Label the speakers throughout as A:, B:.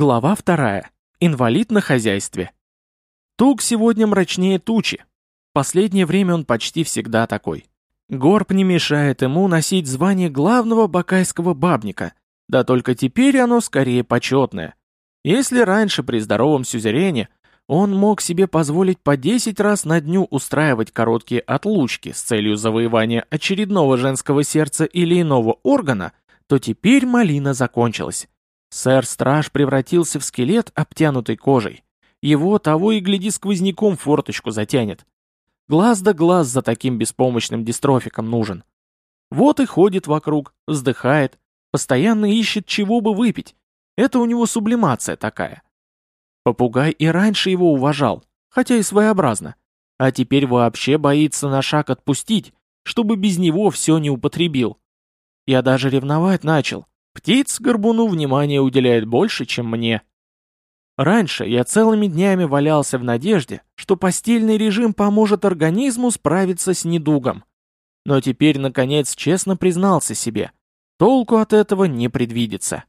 A: Глава вторая. Инвалид на хозяйстве. Тук сегодня мрачнее тучи. Последнее время он почти всегда такой. Горб не мешает ему носить звание главного бакайского бабника, да только теперь оно скорее почетное. Если раньше при здоровом сюзерене он мог себе позволить по 10 раз на дню устраивать короткие отлучки с целью завоевания очередного женского сердца или иного органа, то теперь малина закончилась. Сэр-страж превратился в скелет, обтянутый кожей. Его того и гляди сквозняком форточку затянет. Глаз да глаз за таким беспомощным дистрофиком нужен. Вот и ходит вокруг, вздыхает, постоянно ищет чего бы выпить. Это у него сублимация такая. Попугай и раньше его уважал, хотя и своеобразно. А теперь вообще боится на шаг отпустить, чтобы без него все не употребил. Я даже ревновать начал, Птиц горбуну внимания уделяет больше, чем мне. Раньше я целыми днями валялся в надежде, что постельный режим поможет организму справиться с недугом. Но теперь, наконец, честно признался себе, толку от этого не предвидится.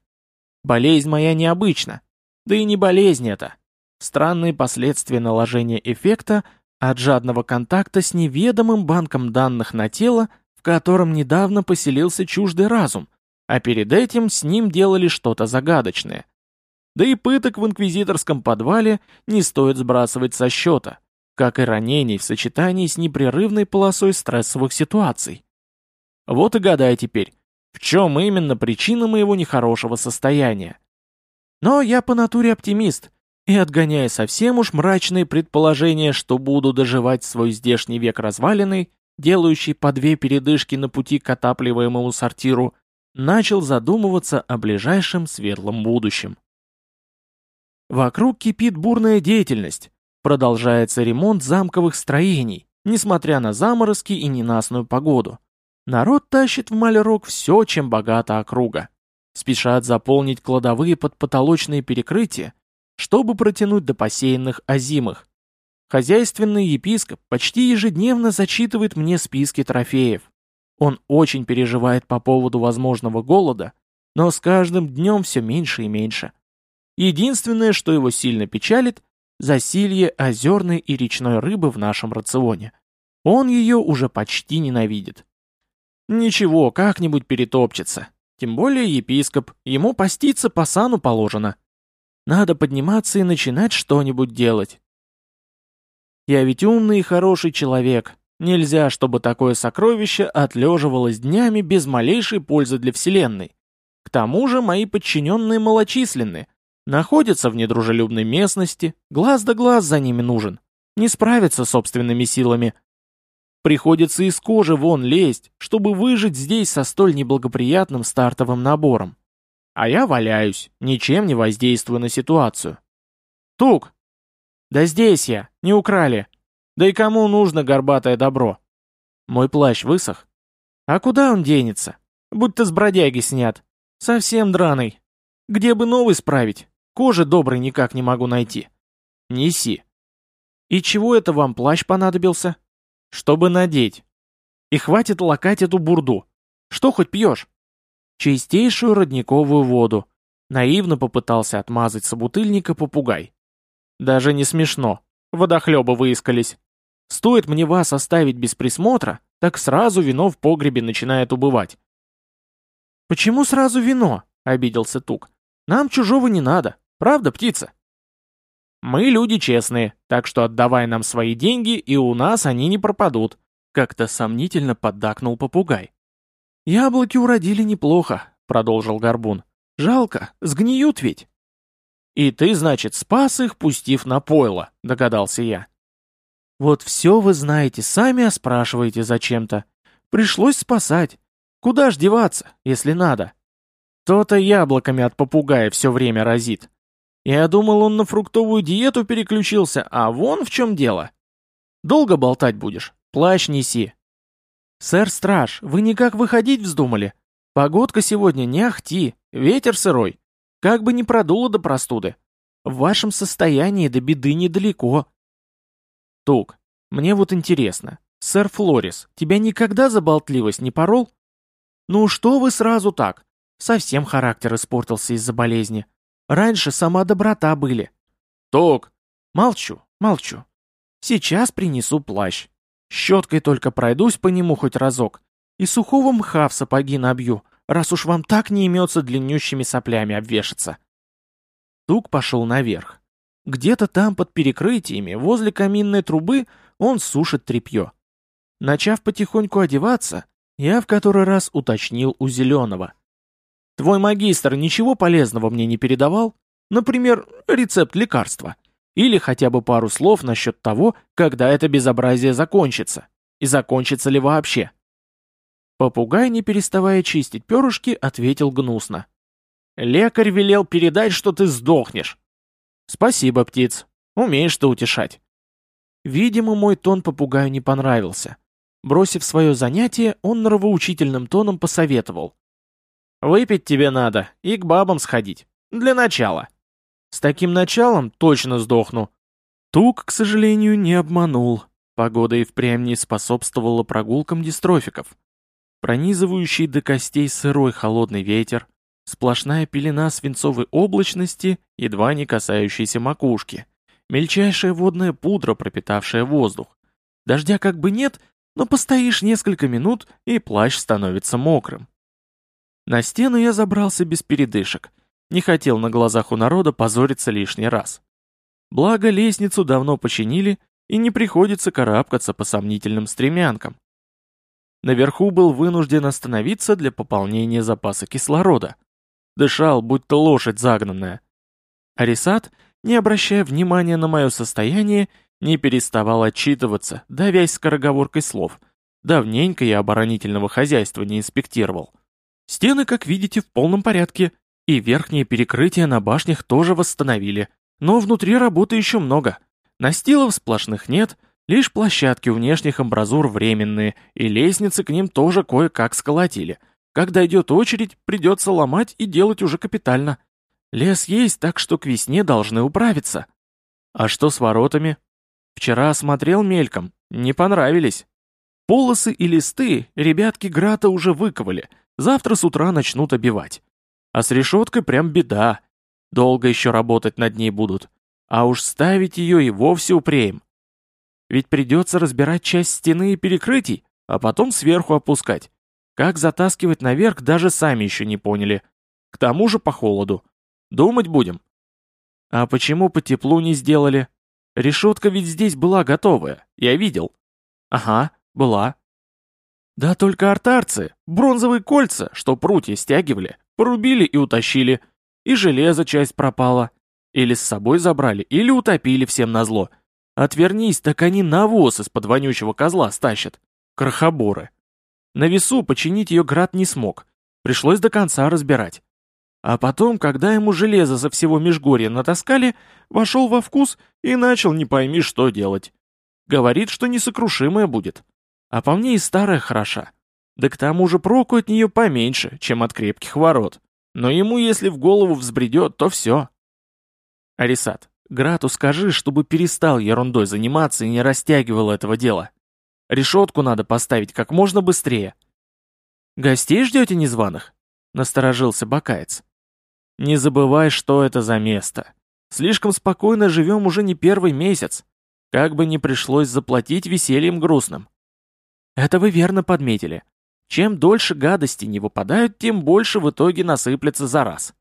A: Болезнь моя необычна, да и не болезнь это. Странные последствия наложения эффекта от жадного контакта с неведомым банком данных на тело, в котором недавно поселился чуждый разум, а перед этим с ним делали что-то загадочное. Да и пыток в инквизиторском подвале не стоит сбрасывать со счета, как и ранений в сочетании с непрерывной полосой стрессовых ситуаций. Вот и гадай теперь, в чем именно причина моего нехорошего состояния. Но я по натуре оптимист, и отгоняя совсем уж мрачные предположения, что буду доживать свой здешний век разваленный, делающий по две передышки на пути к отапливаемому сортиру, начал задумываться о ближайшем светлом будущем. Вокруг кипит бурная деятельность, продолжается ремонт замковых строений, несмотря на заморозки и ненастную погоду. Народ тащит в Малярок все, чем богата округа. Спешат заполнить кладовые под потолочные перекрытия, чтобы протянуть до посеянных озимых. Хозяйственный епископ почти ежедневно зачитывает мне списки трофеев. Он очень переживает по поводу возможного голода, но с каждым днем все меньше и меньше. Единственное, что его сильно печалит, засилье озерной и речной рыбы в нашем рационе. Он ее уже почти ненавидит. Ничего, как-нибудь перетопчется. Тем более епископ, ему поститься по сану положено. Надо подниматься и начинать что-нибудь делать. Я ведь умный и хороший человек, Нельзя, чтобы такое сокровище отлеживалось днями без малейшей пользы для Вселенной. К тому же мои подчиненные малочисленны, находятся в недружелюбной местности, глаз да глаз за ними нужен, не справятся собственными силами. Приходится из кожи вон лезть, чтобы выжить здесь со столь неблагоприятным стартовым набором. А я валяюсь, ничем не воздействую на ситуацию. Тук! Да здесь я, не украли. Да и кому нужно горбатое добро? Мой плащ высох. А куда он денется? Будь-то с бродяги снят. Совсем драный. Где бы новый справить? Кожи доброй никак не могу найти. Неси. И чего это вам плащ понадобился? Чтобы надеть. И хватит лакать эту бурду. Что хоть пьешь? Чистейшую родниковую воду. Наивно попытался отмазать собутыльника попугай. Даже не смешно. Водохлебы выискались. Стоит мне вас оставить без присмотра, так сразу вино в погребе начинает убывать. «Почему сразу вино?» — обиделся Тук. «Нам чужого не надо. Правда, птица?» «Мы люди честные, так что отдавай нам свои деньги, и у нас они не пропадут», — как-то сомнительно поддакнул попугай. «Яблоки уродили неплохо», — продолжил Горбун. «Жалко, сгниют ведь». «И ты, значит, спас их, пустив на пойло», — догадался я. Вот все вы знаете, сами спрашиваете зачем-то. Пришлось спасать. Куда ж деваться, если надо? То-то яблоками от попугая все время разит. Я думал, он на фруктовую диету переключился, а вон в чем дело. Долго болтать будешь? Плащ неси. Сэр-страж, вы никак выходить вздумали? Погодка сегодня не ахти, ветер сырой. Как бы не продуло до простуды. В вашем состоянии до беды недалеко. Тук, мне вот интересно, сэр Флорис, тебя никогда за болтливость не порол? Ну что вы сразу так? Совсем характер испортился из-за болезни. Раньше сама доброта были. Ток. Молчу, молчу. Сейчас принесу плащ. Щеткой только пройдусь по нему хоть разок. И сухого мха в сапоги набью, раз уж вам так не имется длиннющими соплями обвешаться. Тук пошел наверх. Где-то там под перекрытиями, возле каминной трубы, он сушит тряпье. Начав потихоньку одеваться, я в который раз уточнил у Зеленого. «Твой магистр ничего полезного мне не передавал? Например, рецепт лекарства?» Или хотя бы пару слов насчет того, когда это безобразие закончится. И закончится ли вообще. Попугай, не переставая чистить перышки, ответил гнусно. «Лекарь велел передать, что ты сдохнешь». «Спасибо, птиц. Умеешь ты утешать». Видимо, мой тон попугаю не понравился. Бросив свое занятие, он нравоучительным тоном посоветовал. «Выпить тебе надо и к бабам сходить. Для начала». С таким началом точно сдохну. Тук, к сожалению, не обманул. Погода и впрямь не способствовала прогулкам дистрофиков. Пронизывающий до костей сырой холодный ветер, сплошная пелена свинцовой облачности, едва не касающейся макушки, мельчайшая водная пудра, пропитавшая воздух. Дождя как бы нет, но постоишь несколько минут, и плащ становится мокрым. На стену я забрался без передышек, не хотел на глазах у народа позориться лишний раз. Благо, лестницу давно починили, и не приходится карабкаться по сомнительным стремянкам. Наверху был вынужден остановиться для пополнения запаса кислорода. Дышал, будто лошадь загнанная. Арисат, не обращая внимания на мое состояние, не переставал отчитываться, давясь скороговоркой слов. Давненько я оборонительного хозяйства не инспектировал. Стены, как видите, в полном порядке, и верхние перекрытия на башнях тоже восстановили. Но внутри работы еще много. Настилов сплошных нет, лишь площадки у внешних амбразур временные, и лестницы к ним тоже кое-как сколотили. Как дойдет очередь, придется ломать и делать уже капитально. Лес есть, так что к весне должны управиться. А что с воротами? Вчера осмотрел мельком, не понравились. Полосы и листы ребятки Грата уже выковали, завтра с утра начнут обивать. А с решеткой прям беда. Долго еще работать над ней будут. А уж ставить ее и вовсе упреем. Ведь придется разбирать часть стены и перекрытий, а потом сверху опускать. Как затаскивать наверх, даже сами еще не поняли. К тому же по холоду. Думать будем. А почему по теплу не сделали? Решетка ведь здесь была готовая, я видел. Ага, была. Да только артарцы, бронзовые кольца, что прутья стягивали, Порубили и утащили. И железо часть пропала. Или с собой забрали, или утопили всем назло. Отвернись, так они навоз из-под вонючего козла стащат. Крохоборы. На весу починить ее град не смог. Пришлось до конца разбирать. А потом, когда ему железо со всего Межгорья натаскали, вошел во вкус и начал не пойми что делать. Говорит, что несокрушимая будет. А по мне и старая хороша. Да к тому же проку от нее поменьше, чем от крепких ворот. Но ему, если в голову взбредет, то все. Арисат, Грату скажи, чтобы перестал ерундой заниматься и не растягивал этого дела. Решетку надо поставить как можно быстрее. Гостей ждете незваных? Насторожился Бакаец. Не забывай, что это за место. Слишком спокойно живем уже не первый месяц. Как бы ни пришлось заплатить весельем грустным. Это вы верно подметили. Чем дольше гадости не выпадают, тем больше в итоге насыплется за раз.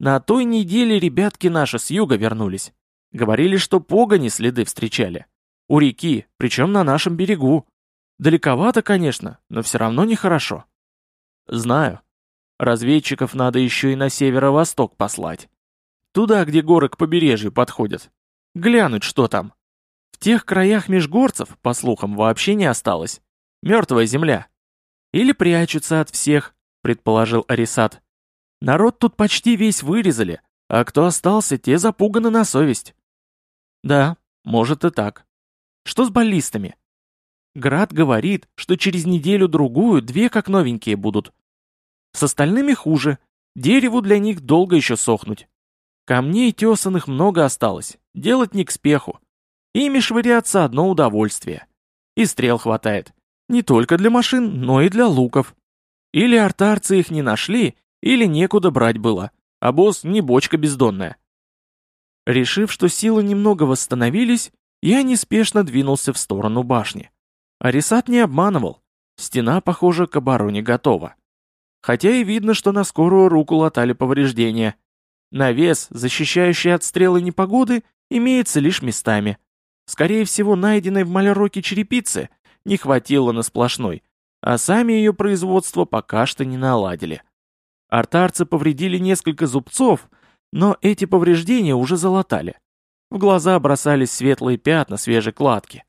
A: На той неделе ребятки наши с юга вернулись. Говорили, что погони следы встречали. У реки, причем на нашем берегу. Далековато, конечно, но все равно нехорошо. Знаю. Разведчиков надо еще и на северо-восток послать. Туда, где горы к побережью подходят. Глянуть, что там. В тех краях межгорцев, по слухам, вообще не осталось. Мертвая земля. Или прячутся от всех, предположил Арисат. Народ тут почти весь вырезали, а кто остался, те запуганы на совесть. Да, может и так. Что с баллистами? Град говорит, что через неделю-другую две как новенькие будут. С остальными хуже, дереву для них долго еще сохнуть. Камней тесанных много осталось, делать не к спеху. Ими швыряться одно удовольствие. И стрел хватает. Не только для машин, но и для луков. Или артарцы их не нашли, или некуда брать было. а босс не бочка бездонная. Решив, что силы немного восстановились, я неспешно двинулся в сторону башни. Арисат не обманывал. Стена, похоже, к обороне готова. Хотя и видно, что на скорую руку латали повреждения. Навес, защищающий от стрелы непогоды, имеется лишь местами. Скорее всего, найденной в Малероке черепицы не хватило на сплошной, а сами ее производство пока что не наладили. Артарцы повредили несколько зубцов, но эти повреждения уже залатали. В глаза бросались светлые пятна свежей кладки.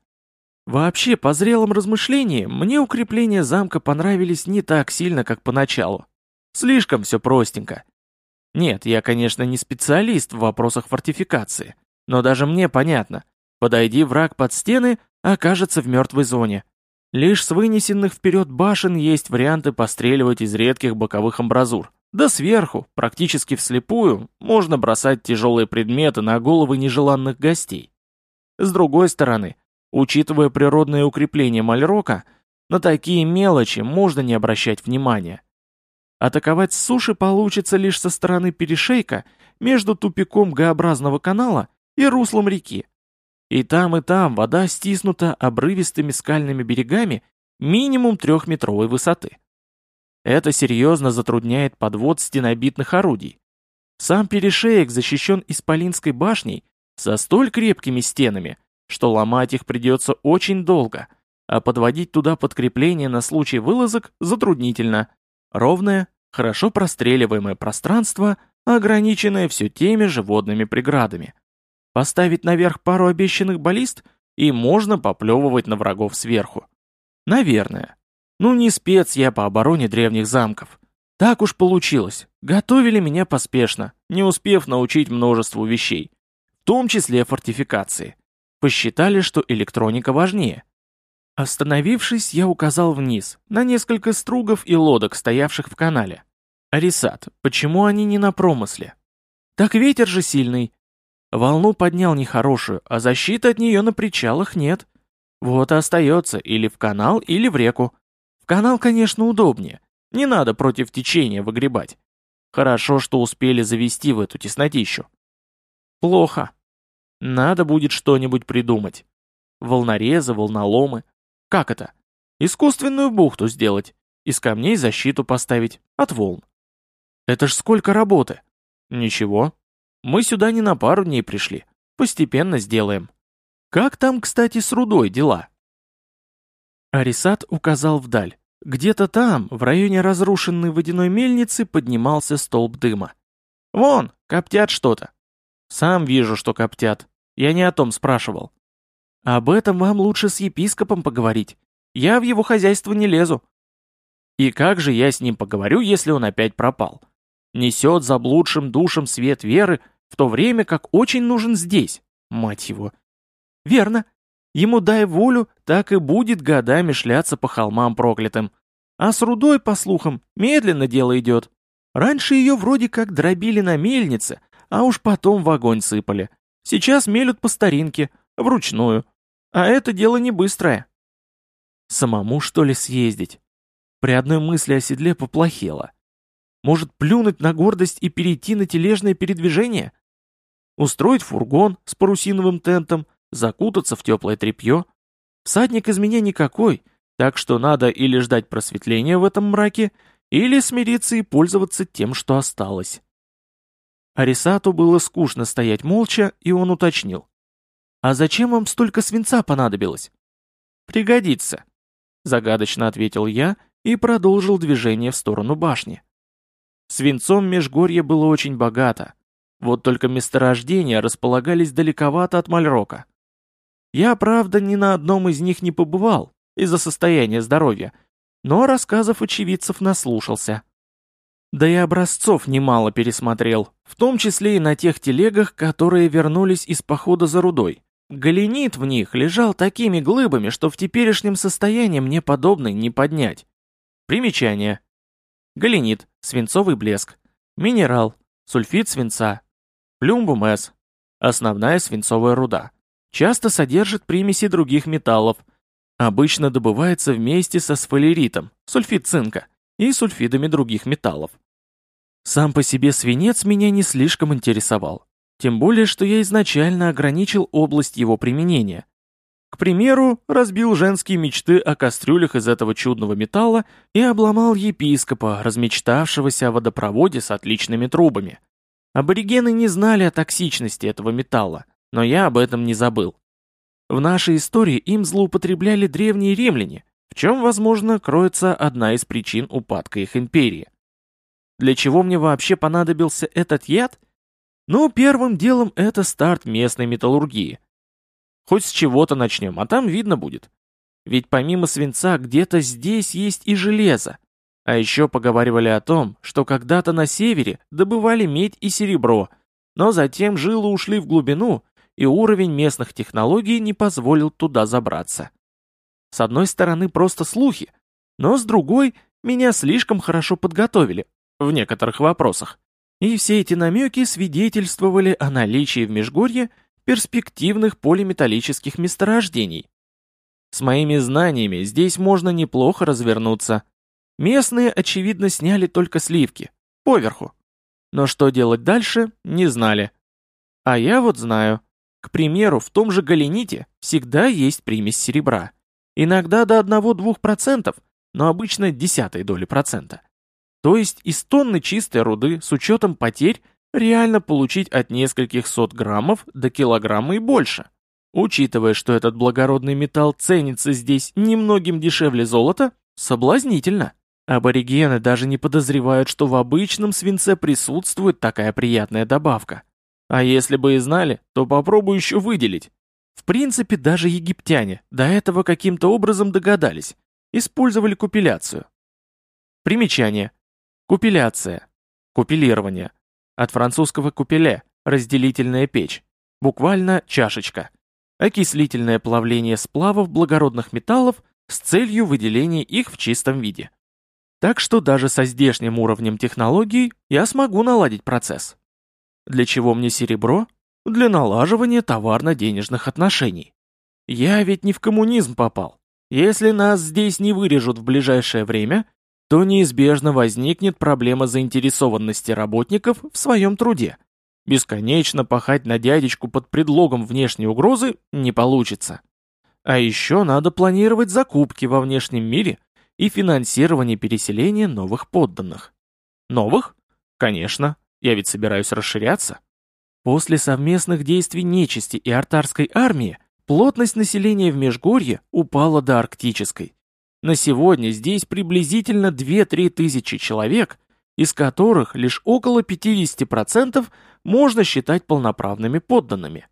A: Вообще, по зрелым размышлениям, мне укрепления замка понравились не так сильно, как поначалу. Слишком все простенько. Нет, я, конечно, не специалист в вопросах фортификации, но даже мне понятно. Подойди враг под стены, окажется в мертвой зоне. Лишь с вынесенных вперед башен есть варианты постреливать из редких боковых амбразур. Да сверху, практически вслепую, можно бросать тяжелые предметы на головы нежеланных гостей. С другой стороны, учитывая природное укрепление Мальрока, на такие мелочи можно не обращать внимания. Атаковать с суши получится лишь со стороны перешейка между тупиком Г-образного канала и руслом реки. И там, и там вода стиснута обрывистыми скальными берегами минимум трехметровой высоты. Это серьезно затрудняет подвод стенобитных орудий. Сам перешеек защищен Исполинской башней со столь крепкими стенами, что ломать их придется очень долго, а подводить туда подкрепление на случай вылазок затруднительно. Ровное, хорошо простреливаемое пространство, ограниченное все теми же водными преградами. Поставить наверх пару обещанных баллист, и можно поплевывать на врагов сверху. Наверное. Ну не спец я по обороне древних замков. Так уж получилось. Готовили меня поспешно, не успев научить множеству вещей. В том числе фортификации. Посчитали, что электроника важнее. Остановившись, я указал вниз, на несколько стругов и лодок, стоявших в канале. «Арисат, почему они не на промысле?» «Так ветер же сильный. Волну поднял нехорошую, а защиты от нее на причалах нет. Вот и остается или в канал, или в реку. В канал, конечно, удобнее. Не надо против течения выгребать. Хорошо, что успели завести в эту теснотищу. Плохо. Надо будет что-нибудь придумать. Волнорезы, волноломы. Как это? Искусственную бухту сделать. Из камней защиту поставить. От волн. Это ж сколько работы. Ничего, мы сюда не на пару дней пришли. Постепенно сделаем. Как там, кстати, с рудой дела?» Арисат указал вдаль. Где-то там, в районе разрушенной водяной мельницы, поднимался столб дыма. «Вон, коптят что-то». «Сам вижу, что коптят. Я не о том спрашивал». «Об этом вам лучше с епископом поговорить. Я в его хозяйство не лезу». «И как же я с ним поговорю, если он опять пропал? Несет заблудшим душам свет веры, в то время как очень нужен здесь, мать его. Верно. Ему дай волю, так и будет годами шляться по холмам проклятым. А с рудой, по слухам, медленно дело идет. Раньше ее вроде как дробили на мельнице, а уж потом в огонь сыпали. Сейчас мелют по старинке, вручную. А это дело не быстрое. Самому, что ли, съездить? При одной мысли о седле поплохело. Может, плюнуть на гордость и перейти на тележное передвижение? Устроить фургон с парусиновым тентом, закутаться в теплое тряпье? Всадник из меня никакой, так что надо или ждать просветления в этом мраке, или смириться и пользоваться тем, что осталось. Арисату было скучно стоять молча, и он уточнил. «А зачем вам столько свинца понадобилось?» «Пригодится», — загадочно ответил я и продолжил движение в сторону башни. Свинцом Межгорье было очень богато. Вот только месторождения располагались далековато от Мальрока. Я, правда, ни на одном из них не побывал, из-за состояния здоровья, но рассказов очевидцев наслушался. Да и образцов немало пересмотрел, в том числе и на тех телегах, которые вернулись из похода за рудой. Галенит в них лежал такими глыбами, что в теперешнем состоянии мне подобный не поднять. Примечание. Галенит, свинцовый блеск. Минерал, сульфид свинца. Плюмбум С. Основная свинцовая руда. Часто содержит примеси других металлов. Обычно добывается вместе со сфалеритом, сульфид цинка, и сульфидами других металлов. Сам по себе свинец меня не слишком интересовал. Тем более, что я изначально ограничил область его применения. К примеру, разбил женские мечты о кастрюлях из этого чудного металла и обломал епископа, размечтавшегося о водопроводе с отличными трубами. Аборигены не знали о токсичности этого металла, но я об этом не забыл. В нашей истории им злоупотребляли древние римляне, в чем, возможно, кроется одна из причин упадка их империи. Для чего мне вообще понадобился этот яд? Ну, первым делом это старт местной металлургии. Хоть с чего-то начнем, а там видно будет. Ведь помимо свинца где-то здесь есть и железо. А еще поговаривали о том, что когда-то на севере добывали медь и серебро, но затем жилы ушли в глубину, и уровень местных технологий не позволил туда забраться. С одной стороны просто слухи, но с другой меня слишком хорошо подготовили в некоторых вопросах. И все эти намеки свидетельствовали о наличии в Межгорье перспективных полиметаллических месторождений. С моими знаниями здесь можно неплохо развернуться. Местные, очевидно, сняли только сливки, поверху. Но что делать дальше, не знали. А я вот знаю. К примеру, в том же галените всегда есть примесь серебра. Иногда до 1-2%, но обычно десятой доли процента. То есть из тонны чистой руды с учетом потерь реально получить от нескольких сот граммов до килограмма и больше. Учитывая, что этот благородный металл ценится здесь немногим дешевле золота, соблазнительно. Аборигены даже не подозревают, что в обычном свинце присутствует такая приятная добавка. А если бы и знали, то попробуй еще выделить. В принципе, даже египтяне до этого каким-то образом догадались. Использовали купиляцию. Примечание. Купиляция. Купилирование. От французского купеле – разделительная печь. Буквально чашечка. Окислительное плавление сплавов благородных металлов с целью выделения их в чистом виде. Так что даже со здешним уровнем технологий я смогу наладить процесс. Для чего мне серебро? Для налаживания товарно-денежных отношений. Я ведь не в коммунизм попал. Если нас здесь не вырежут в ближайшее время, то неизбежно возникнет проблема заинтересованности работников в своем труде. Бесконечно пахать на дядечку под предлогом внешней угрозы не получится. А еще надо планировать закупки во внешнем мире и финансирование переселения новых подданных. Новых? Конечно, я ведь собираюсь расширяться. После совместных действий нечисти и артарской армии плотность населения в Межгорье упала до арктической. На сегодня здесь приблизительно 2-3 тысячи человек, из которых лишь около 50% можно считать полноправными подданными.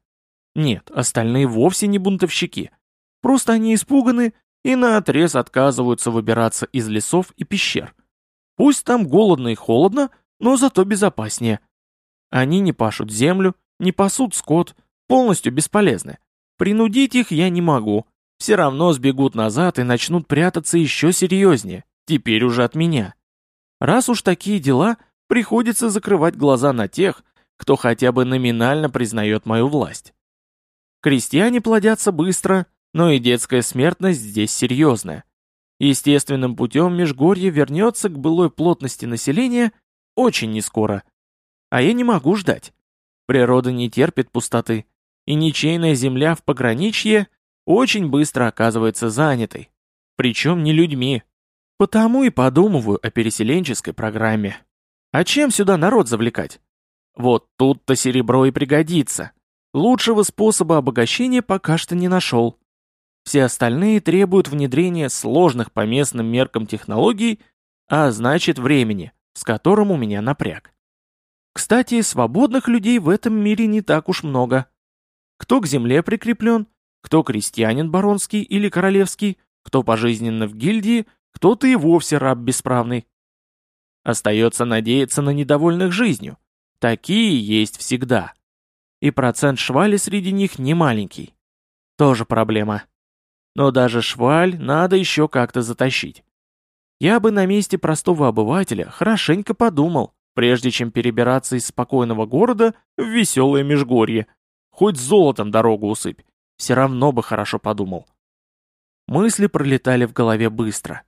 A: Нет, остальные вовсе не бунтовщики. Просто они испуганы и наотрез отказываются выбираться из лесов и пещер. Пусть там голодно и холодно, но зато безопаснее. Они не пашут землю, не пасут скот, полностью бесполезны. Принудить их я не могу, все равно сбегут назад и начнут прятаться еще серьезнее, теперь уже от меня. Раз уж такие дела, приходится закрывать глаза на тех, кто хотя бы номинально признает мою власть. Крестьяне плодятся быстро, но и детская смертность здесь серьезная. Естественным путем Межгорье вернется к былой плотности населения очень нескоро. А я не могу ждать. Природа не терпит пустоты, и ничейная земля в пограничье очень быстро оказывается занятой. Причем не людьми. Потому и подумываю о переселенческой программе. А чем сюда народ завлекать? Вот тут-то серебро и пригодится. Лучшего способа обогащения пока что не нашел. Все остальные требуют внедрения сложных по местным меркам технологий, а значит времени, с которым у меня напряг. Кстати, свободных людей в этом мире не так уж много. Кто к земле прикреплен, кто крестьянин баронский или королевский, кто пожизненно в гильдии, кто-то и вовсе раб бесправный. Остается надеяться на недовольных жизнью. Такие есть всегда. И процент швали среди них не маленький. Тоже проблема. Но даже шваль надо еще как-то затащить. Я бы на месте простого обывателя хорошенько подумал, прежде чем перебираться из спокойного города в веселое межгорье. Хоть золотом дорогу усыпь все равно бы хорошо подумал. Мысли пролетали в голове быстро.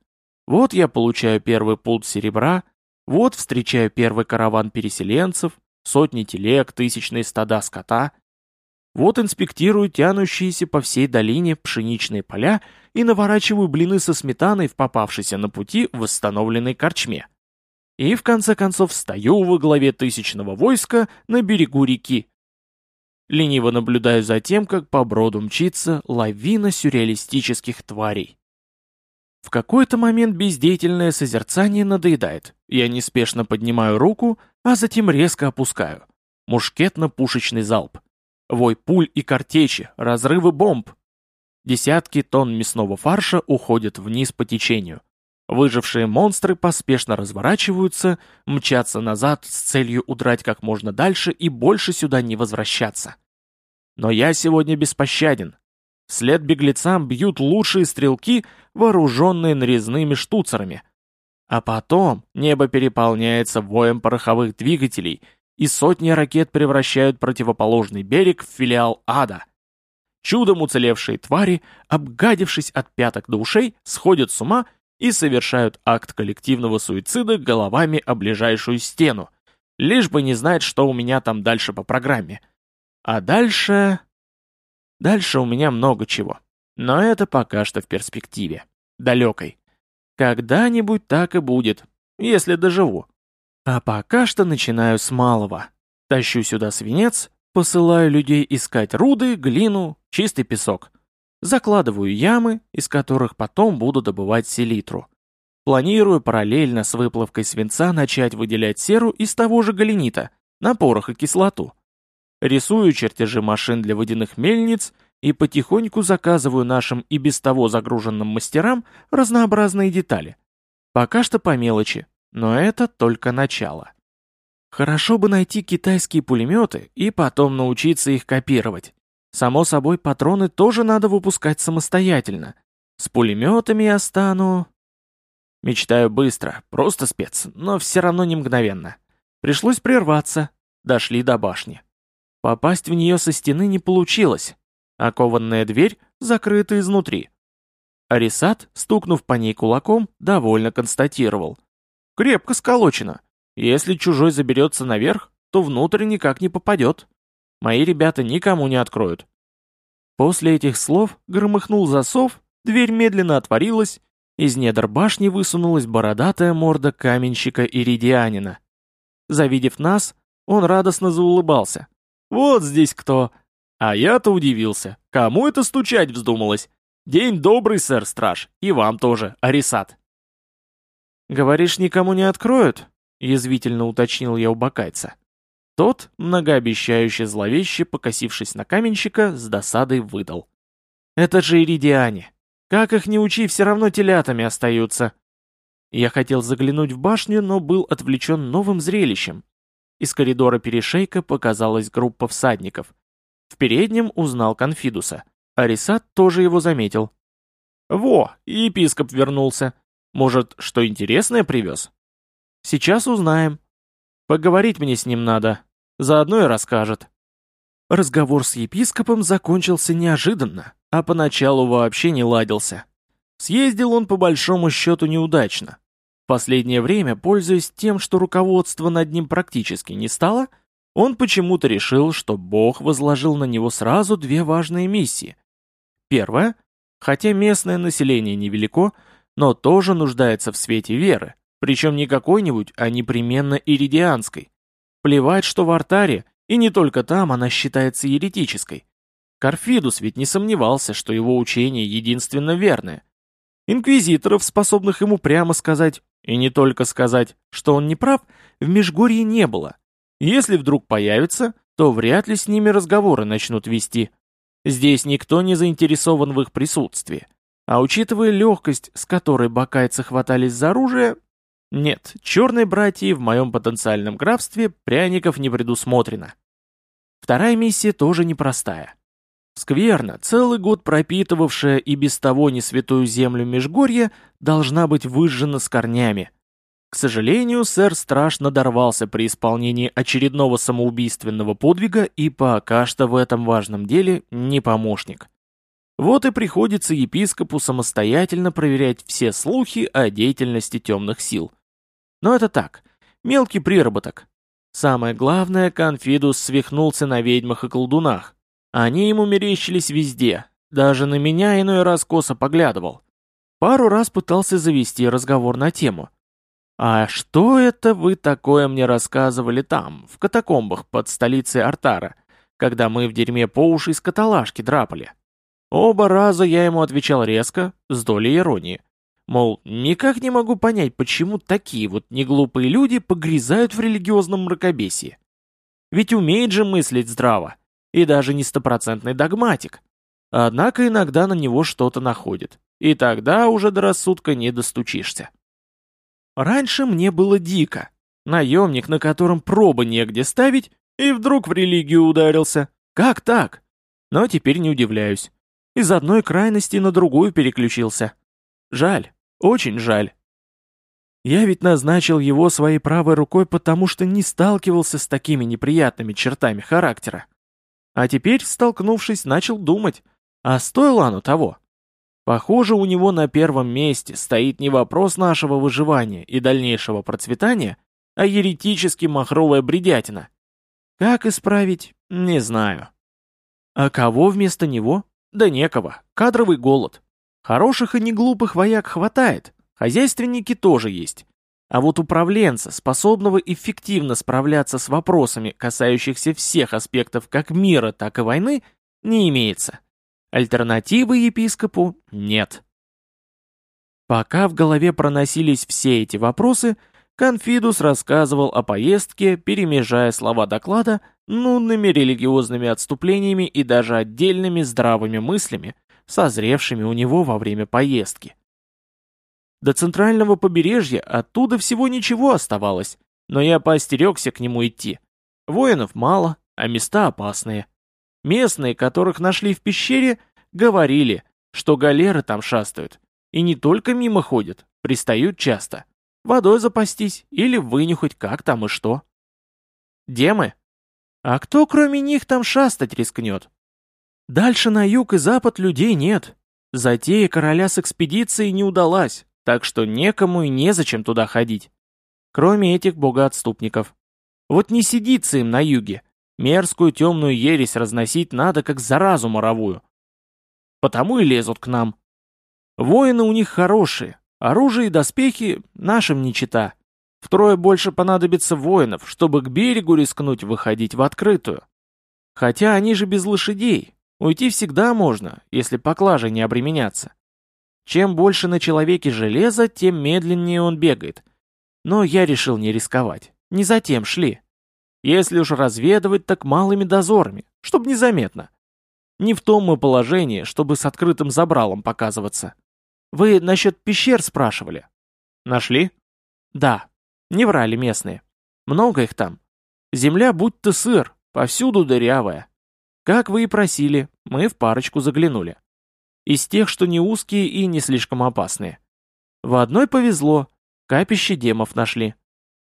A: Вот я получаю первый пулт серебра, Вот встречаю первый караван переселенцев, сотни телег, тысячные стада скота. Вот инспектирую тянущиеся по всей долине пшеничные поля и наворачиваю блины со сметаной в попавшейся на пути восстановленной корчме. И в конце концов стою во главе тысячного войска на берегу реки. Лениво наблюдаю за тем, как по броду мчится лавина сюрреалистических тварей. В какой-то момент бездеятельное созерцание надоедает. Я неспешно поднимаю руку, а затем резко опускаю. Мушкетно-пушечный залп. Вой пуль и картечи, разрывы бомб. Десятки тонн мясного фарша уходят вниз по течению. Выжившие монстры поспешно разворачиваются, мчатся назад с целью удрать как можно дальше и больше сюда не возвращаться. Но я сегодня беспощаден. Вслед беглецам бьют лучшие стрелки, вооруженные нарезными штуцерами. А потом небо переполняется воем пороховых двигателей, и сотни ракет превращают противоположный берег в филиал ада. Чудом уцелевшие твари, обгадившись от пяток до ушей, сходят с ума и совершают акт коллективного суицида головами об ближайшую стену, лишь бы не знать, что у меня там дальше по программе. А дальше... Дальше у меня много чего. Но это пока что в перспективе. Далекой. Когда-нибудь так и будет, если доживу. А пока что начинаю с малого. Тащу сюда свинец, посылаю людей искать руды, глину, чистый песок. Закладываю ямы, из которых потом буду добывать селитру. Планирую параллельно с выплавкой свинца начать выделять серу из того же галенита, на порох и кислоту рисую чертежи машин для водяных мельниц и потихоньку заказываю нашим и без того загруженным мастерам разнообразные детали. Пока что по мелочи, но это только начало. Хорошо бы найти китайские пулеметы и потом научиться их копировать. Само собой, патроны тоже надо выпускать самостоятельно. С пулеметами я стану... Мечтаю быстро, просто спец, но все равно не мгновенно. Пришлось прерваться. Дошли до башни. Попасть в нее со стены не получилось, а кованная дверь закрыта изнутри. Арисат, стукнув по ней кулаком, довольно констатировал. «Крепко сколочено. Если чужой заберется наверх, то внутрь никак не попадет. Мои ребята никому не откроют». После этих слов громыхнул засов, дверь медленно отворилась, из недр башни высунулась бородатая морда каменщика Иридианина. Завидев нас, он радостно заулыбался. Вот здесь кто. А я-то удивился. Кому это стучать вздумалось? День добрый, сэр Страж. И вам тоже, Арисат. Говоришь, никому не откроют? Язвительно уточнил я у бакайца. Тот, многообещающе зловеще, покосившись на каменщика, с досадой выдал. Это же иридиане. Как их не учи, все равно телятами остаются. Я хотел заглянуть в башню, но был отвлечен новым зрелищем, из коридора перешейка показалась группа всадников. В переднем узнал Конфидуса. Арисат тоже его заметил. «Во, епископ вернулся. Может, что интересное привез?» «Сейчас узнаем. Поговорить мне с ним надо. Заодно и расскажет». Разговор с епископом закончился неожиданно, а поначалу вообще не ладился. Съездил он по большому счету неудачно последнее время, пользуясь тем, что руководство над ним практически не стало, он почему-то решил, что Бог возложил на него сразу две важные миссии. Первая, хотя местное население невелико, но тоже нуждается в свете веры, причем не какой-нибудь, а непременно иридианской. Плевать, что в артаре, и не только там она считается еретической. Карфидус ведь не сомневался, что его учение единственно верное. Инквизиторов, способных ему прямо сказать и не только сказать, что он не прав, в Межгорье не было. Если вдруг появится, то вряд ли с ними разговоры начнут вести. Здесь никто не заинтересован в их присутствии. А учитывая легкость, с которой бакайцы хватались за оружие, нет, черной братьи в моем потенциальном графстве пряников не предусмотрено. Вторая миссия тоже непростая. Скверно, целый год пропитывавшая и без того не святую землю Межгорья, должна быть выжжена с корнями. К сожалению, сэр страшно дорвался при исполнении очередного самоубийственного подвига и пока что в этом важном деле не помощник. Вот и приходится епископу самостоятельно проверять все слухи о деятельности темных сил. Но это так, Мелкий приработок. Самое главное, Конфидус свихнулся на ведьмах и колдунах. Они ему мерещились везде, даже на меня иной раз косо поглядывал. Пару раз пытался завести разговор на тему. «А что это вы такое мне рассказывали там, в катакомбах под столицей Артара, когда мы в дерьме по уши из каталажки драпали?» Оба раза я ему отвечал резко, с долей иронии. Мол, никак не могу понять, почему такие вот неглупые люди погрязают в религиозном мракобесии. Ведь умеет же мыслить здраво, и даже не стопроцентный догматик. Однако иногда на него что-то находит, и тогда уже до рассудка не достучишься. Раньше мне было дико. Наемник, на котором пробы негде ставить, и вдруг в религию ударился. Как так? Но теперь не удивляюсь. Из одной крайности на другую переключился. Жаль, очень жаль. Я ведь назначил его своей правой рукой, потому что не сталкивался с такими неприятными чертами характера. А теперь, столкнувшись, начал думать, а стоило оно того? Похоже, у него на первом месте стоит не вопрос нашего выживания и дальнейшего процветания, а еретически махровая бредятина. Как исправить, не знаю. А кого вместо него? Да некого. Кадровый голод. Хороших и неглупых вояк хватает, хозяйственники тоже есть. А вот управленца, способного эффективно справляться с вопросами, касающихся всех аспектов как мира, так и войны, не имеется. Альтернативы епископу нет. Пока в голове проносились все эти вопросы, Конфидус рассказывал о поездке, перемежая слова доклада нудными религиозными отступлениями и даже отдельными здравыми мыслями, созревшими у него во время поездки. До центрального побережья оттуда всего ничего оставалось, но я поостерегся к нему идти. Воинов мало, а места опасные. Местные, которых нашли в пещере, говорили, что галеры там шастают. И не только мимо ходят, пристают часто. Водой запастись или вынюхать, как там и что. Демы? А кто кроме них там шастать рискнет? Дальше на юг и запад людей нет. Затея короля с экспедицией не удалась, так что некому и незачем туда ходить. Кроме этих богоотступников. Вот не сидится им на юге, Мерзкую темную ересь разносить надо, как заразу моровую. Потому и лезут к нам. Воины у них хорошие, оружие и доспехи нашим не чита. Втрое больше понадобится воинов, чтобы к берегу рискнуть выходить в открытую. Хотя они же без лошадей. Уйти всегда можно, если поклажей не обременяться. Чем больше на человеке железа, тем медленнее он бегает. Но я решил не рисковать. Не затем шли. Если уж разведывать, так малыми дозорами, чтобы незаметно. Не в том мы положении, чтобы с открытым забралом показываться. Вы насчет пещер спрашивали? Нашли? Да. Не врали местные. Много их там. Земля будто сыр, повсюду дырявая. Как вы и просили, мы в парочку заглянули. Из тех, что не узкие и не слишком опасные. В одной повезло, капище демов нашли.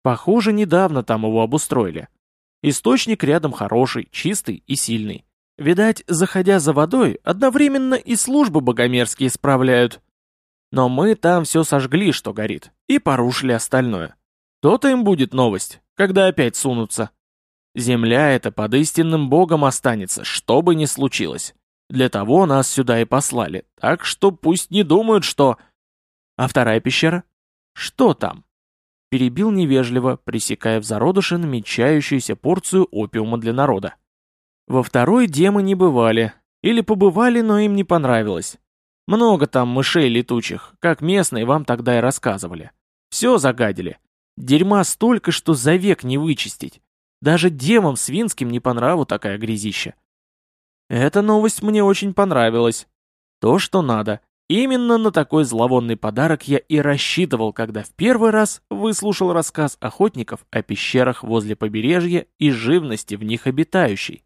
A: Похоже, недавно там его обустроили. Источник рядом хороший, чистый и сильный. Видать, заходя за водой, одновременно и службы богомерзкие справляют. Но мы там все сожгли, что горит, и порушили остальное. То-то им будет новость, когда опять сунутся. Земля эта под истинным богом останется, что бы ни случилось. Для того нас сюда и послали, так что пусть не думают, что... А вторая пещера? Что там? перебил невежливо, пресекая в зародыше намечающуюся порцию опиума для народа. Во второй демы не бывали, или побывали, но им не понравилось. Много там мышей летучих, как местные вам тогда и рассказывали. Все загадили. Дерьма столько, что за век не вычистить. Даже демам свинским не по нраву такая грязища. Эта новость мне очень понравилась. То, что надо. Именно на такой зловонный подарок я и рассчитывал, когда в первый раз выслушал рассказ охотников о пещерах возле побережья и живности в них обитающей.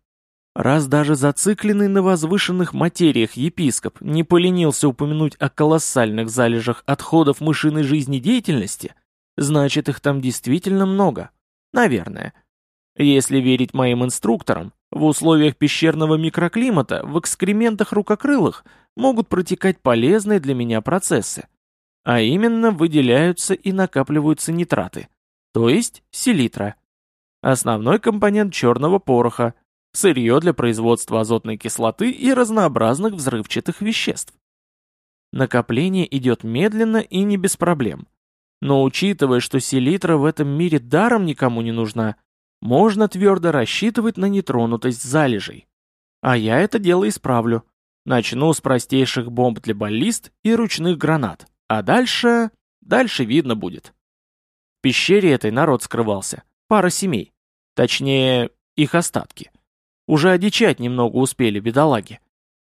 A: Раз даже зацикленный на возвышенных материях епископ не поленился упомянуть о колоссальных залежах отходов мышиной жизнедеятельности, значит их там действительно много. Наверное. Если верить моим инструкторам, в условиях пещерного микроклимата в экскрементах рукокрылых могут протекать полезные для меня процессы. А именно выделяются и накапливаются нитраты. то есть селитра. Основной компонент черного пороха, сырье для производства азотной кислоты и разнообразных взрывчатых веществ. Накопление идет медленно и не без проблем. Но учитывая, что селитра в этом мире даром никому не нужна, можно твердо рассчитывать на нетронутость залежей. А я это дело исправлю. Начну с простейших бомб для баллист и ручных гранат. А дальше... дальше видно будет. В пещере этой народ скрывался. Пара семей. Точнее, их остатки. Уже одичать немного успели, бедолаги.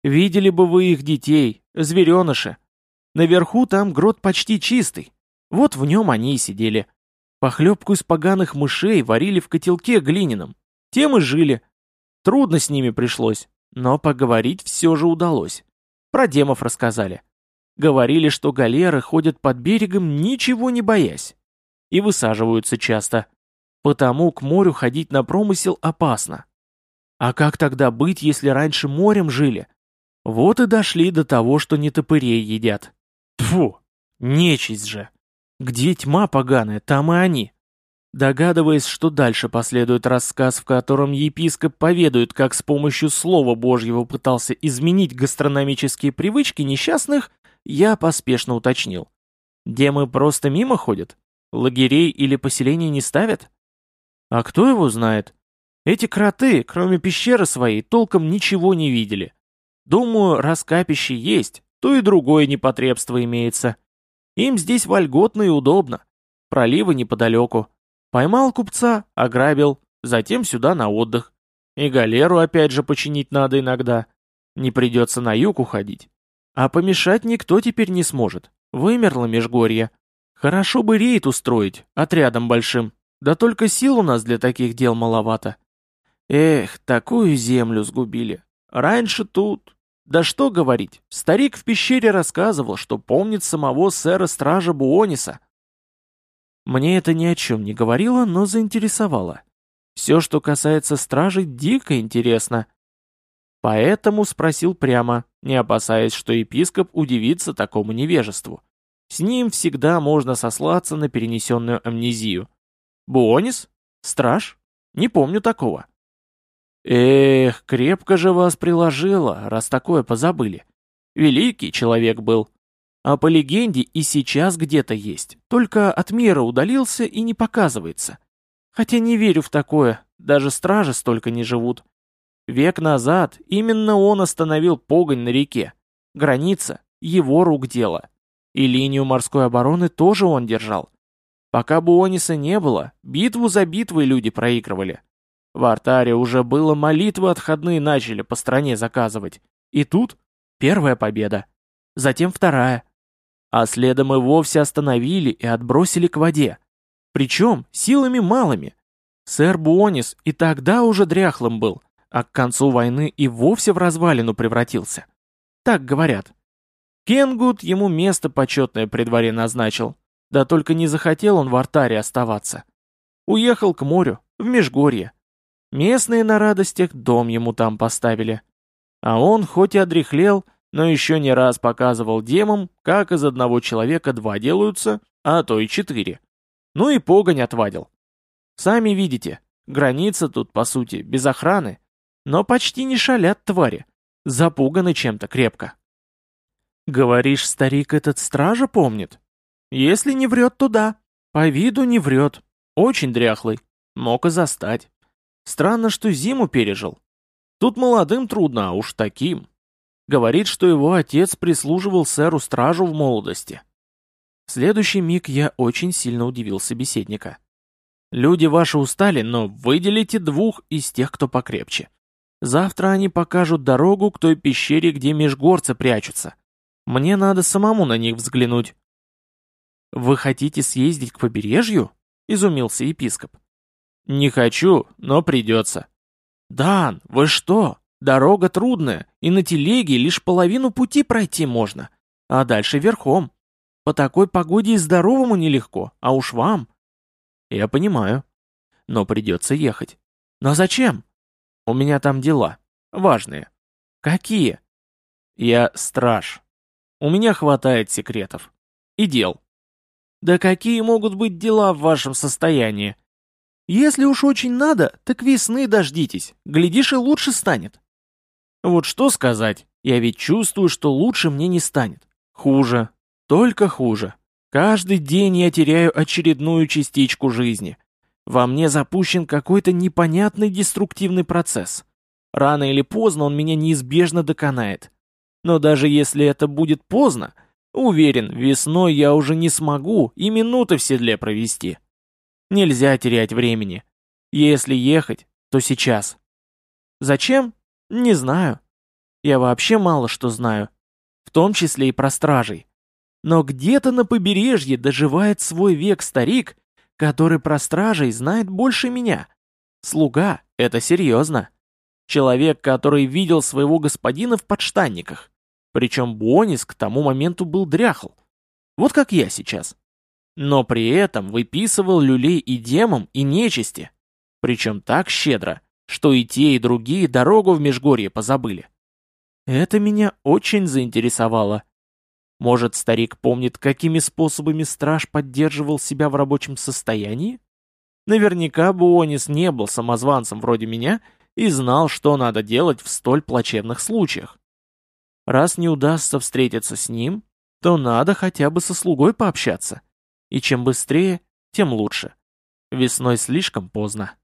A: Видели бы вы их детей, звереныши. Наверху там грот почти чистый. Вот в нем они и сидели. Похлебку из поганых мышей варили в котелке глиняном. Тем и жили. Трудно с ними пришлось, но поговорить все же удалось. Про демов рассказали. Говорили, что галеры ходят под берегом, ничего не боясь. И высаживаются часто. Потому к морю ходить на промысел опасно. А как тогда быть, если раньше морем жили? Вот и дошли до того, что не топырей едят. Тфу, нечисть же. Где тьма поганая, там и они. Догадываясь, что дальше последует рассказ, в котором епископ поведает, как с помощью Слова Божьего пытался изменить гастрономические привычки несчастных, я поспешно уточнил. Демы просто мимо ходят? Лагерей или поселений не ставят? А кто его знает? Эти кроты, кроме пещеры своей, толком ничего не видели. Думаю, раз капище есть, то и другое непотребство имеется. Им здесь вольготно и удобно. Проливы неподалеку. Поймал купца, ограбил, затем сюда на отдых. И галеру опять же починить надо иногда. Не придется на юг уходить. А помешать никто теперь не сможет. Вымерло межгорье. Хорошо бы рейд устроить, отрядом большим. Да только сил у нас для таких дел маловато. Эх, такую землю сгубили. Раньше тут... Да что говорить, старик в пещере рассказывал, что помнит самого сэра-стража Буониса. Мне это ни о чем не говорило, но заинтересовало. Все, что касается стражи, дико интересно. Поэтому спросил прямо, не опасаясь, что епископ удивится такому невежеству. С ним всегда можно сослаться на перенесенную амнезию. Буонис? Страж? Не помню такого. Эх, крепко же вас приложило, раз такое позабыли. Великий человек был. А по легенде и сейчас где-то есть, только от мира удалился и не показывается. Хотя не верю в такое, даже стражи столько не живут. Век назад именно он остановил погонь на реке. Граница — его рук дело. И линию морской обороны тоже он держал. Пока Буониса не было, битву за битвой люди проигрывали. В артаре уже было молитвы отходные начали по стране заказывать. И тут первая победа. Затем вторая. А следом и вовсе остановили и отбросили к воде. Причем силами малыми. Сэр Буонис и тогда уже дряхлым был, а к концу войны и вовсе в развалину превратился. Так говорят. Кенгут ему место почетное при дворе назначил. Да только не захотел он в артаре оставаться. Уехал к морю, в Межгорье, Местные на радостях дом ему там поставили. А он хоть и одряхлел, но еще не раз показывал демам, как из одного человека два делаются, а то и четыре. Ну и погонь отвадил. Сами видите, граница тут, по сути, без охраны, но почти не шалят твари, запуганы чем-то крепко. Говоришь, старик этот стража помнит? Если не врет, то да. По виду не врет. Очень дряхлый. Мог и застать. Странно, что зиму пережил. Тут молодым трудно, а уж таким. Говорит, что его отец прислуживал сэру-стражу в молодости. В следующий миг я очень сильно удивил собеседника. Люди ваши устали, но выделите двух из тех, кто покрепче. Завтра они покажут дорогу к той пещере, где межгорцы прячутся. Мне надо самому на них взглянуть. «Вы хотите съездить к побережью?» — изумился епископ. «Не хочу, но придется». «Дан, вы что? Дорога трудная, и на телеге лишь половину пути пройти можно, а дальше верхом. По такой погоде и здоровому нелегко, а уж вам». «Я понимаю, но придется ехать». «Но зачем?» «У меня там дела. Важные». «Какие?» «Я страж. У меня хватает секретов. И дел». Да какие могут быть дела в вашем состоянии? Если уж очень надо, так весны дождитесь, глядишь и лучше станет. Вот что сказать, я ведь чувствую, что лучше мне не станет. Хуже, только хуже. Каждый день я теряю очередную частичку жизни. Во мне запущен какой-то непонятный деструктивный процесс. Рано или поздно он меня неизбежно доконает. Но даже если это будет поздно, уверен, весной я уже не смогу и минуты в седле провести. Нельзя терять времени. Если ехать, то сейчас. Зачем? Не знаю. Я вообще мало что знаю. В том числе и про стражей. Но где-то на побережье доживает свой век старик, который про стражей знает больше меня. Слуга — это серьезно. Человек, который видел своего господина в подштанниках. Причем Буонис к тому моменту был дряхл. Вот как я сейчас. Но при этом выписывал люлей и демам, и нечисти. Причем так щедро, что и те, и другие дорогу в Межгорье позабыли. Это меня очень заинтересовало. Может, старик помнит, какими способами страж поддерживал себя в рабочем состоянии? Наверняка Буонис не был самозванцем вроде меня и знал, что надо делать в столь плачевных случаях. Раз не удастся встретиться с ним, то надо хотя бы со слугой пообщаться. И чем быстрее, тем лучше. Весной слишком поздно.